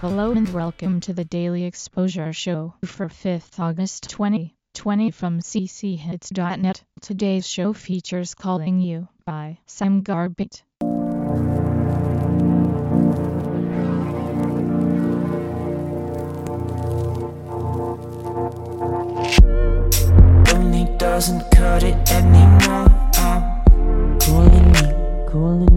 Hello and welcome to the Daily Exposure Show for 5th August 2020 from cchits.net. Today's show features Calling You by Sam Garbett. Doesn't cut it anymore. I'm calling you, calling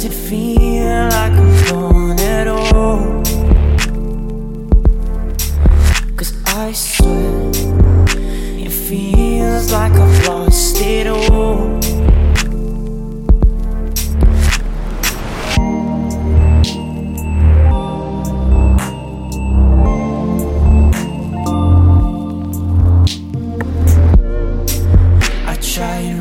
Does it feel like I'm gone at all? Cause I swear it feels like I've lost it all. I tried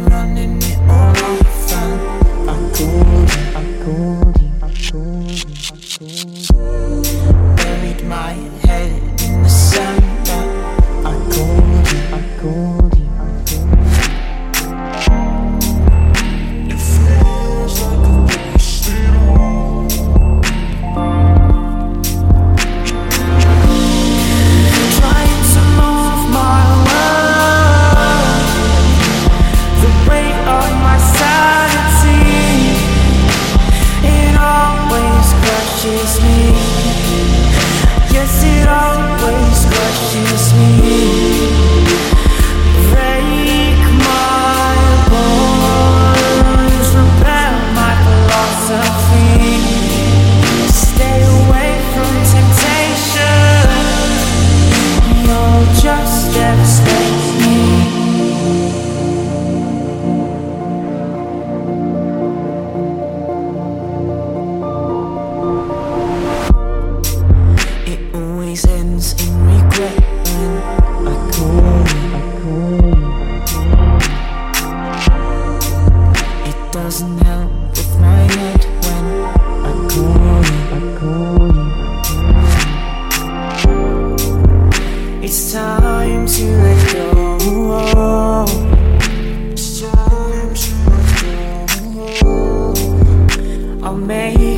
It's time to let go. I'll make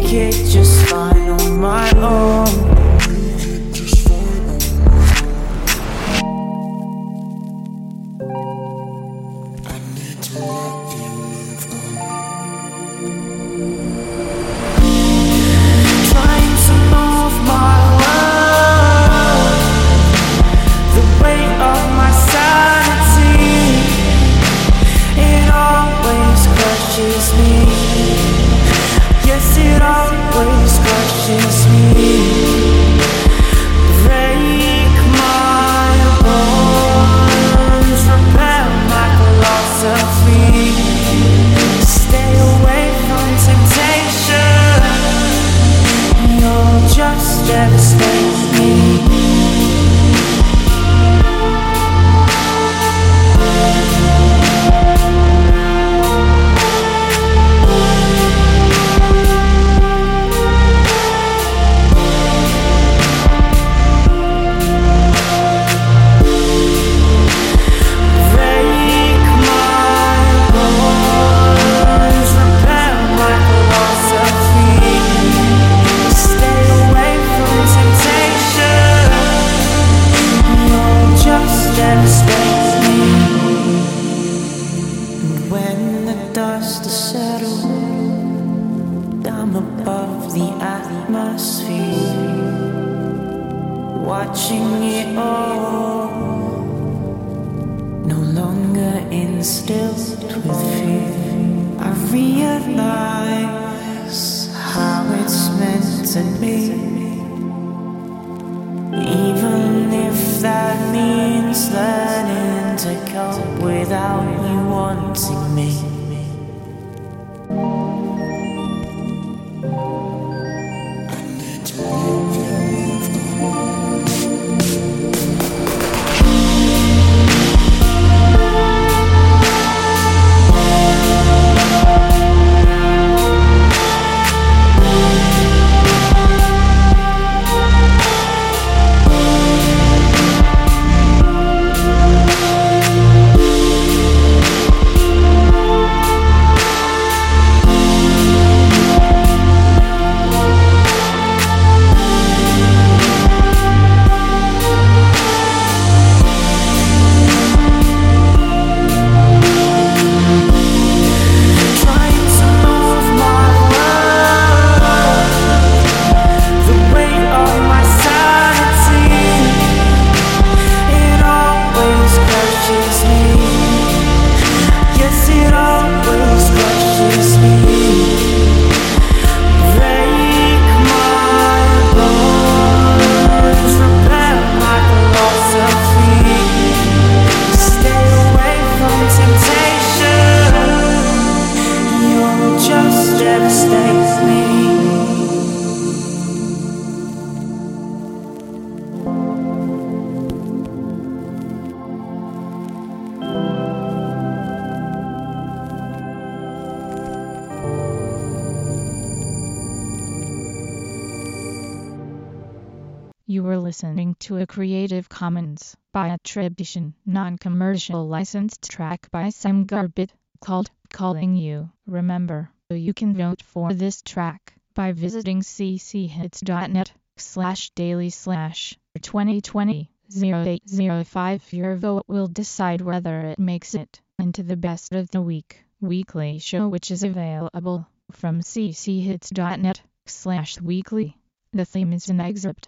the atmosphere, watching it all, no longer instilled with fear. I realize how it's meant to be, even if that means learning to cope without you wanting me. Listening to a Creative Commons by attribution, non-commercial licensed track by Sam Garbett called Calling You. Remember, you can vote for this track by visiting cchits.net slash daily slash 2020 0805. Your vote will decide whether it makes it into the best of the week weekly show which is available from cchits.net slash weekly. The theme is an excerpt